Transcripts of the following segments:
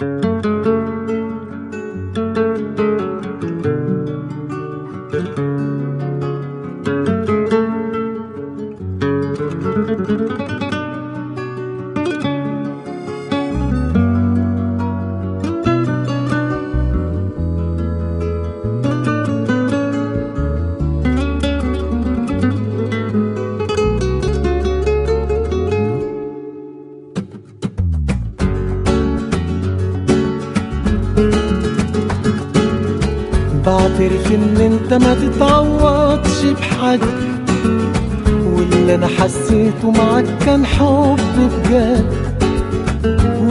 thank you بعترف إن أنت ما تتعوضش بحد واللي أنا حسيته معاك كان حب بجد.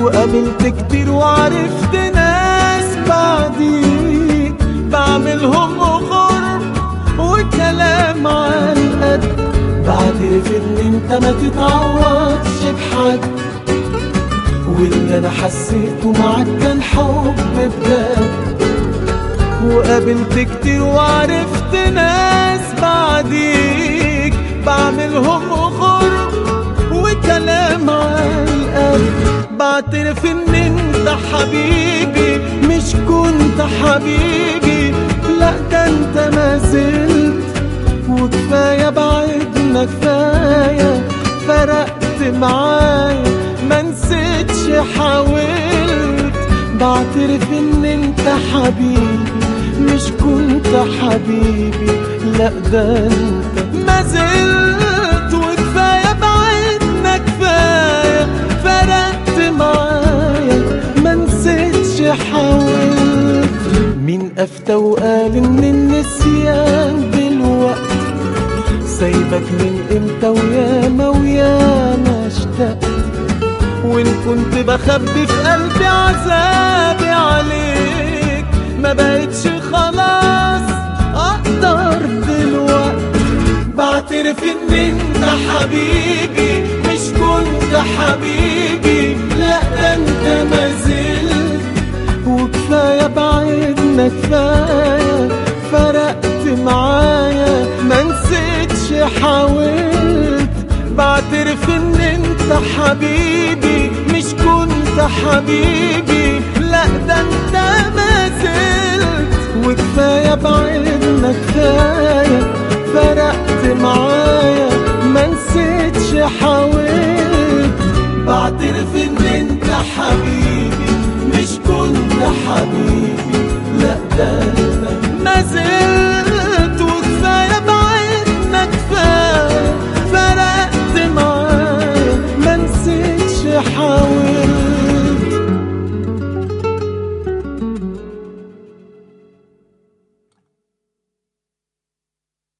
وقابلت كتير وعرفت ناس بعديك بعملهم غرب وكلام عن قد. بعترف إن أنت ما تتعوضش بحد واللي أنا حسيته معاك كان حب بجد. وقابلت كتير وعرفت ناس بعديك. بعملهم غرب وكلام على القلب بعترف إن أنت حبيبي مش كنت حبيبي. لا ده أنت ما زلت. وكفاية بعدنا كفاية فرقت معايا. ما نسيتش حاولت. بعترف إن أنت حبيبي. مش كنت حبيبي؟ لا ده أنت. ما زلت وكفاية بعدنا كفاية. فرقت معايا ما نسيتش حاولت. مين أفتى وقال إن النسيان دلوقتي؟ سايبك من إمتى وياما وياما اشتقت. وإن كنت بخبي في قلبي عذابي عليك. ما بقتش خلاص أقدر دلوقتي بعترف إن أنت حبيبي مش كنت حبيبي. لا ده أنت ما زلت. وكفاية بعدنا كفاية. فرقت معايا ما نسيتش حاولت. بعترف إن أنت حبيبي مش كنت حبيبي. لا ده أنت حبيبي مش كنت حبيبي لا ده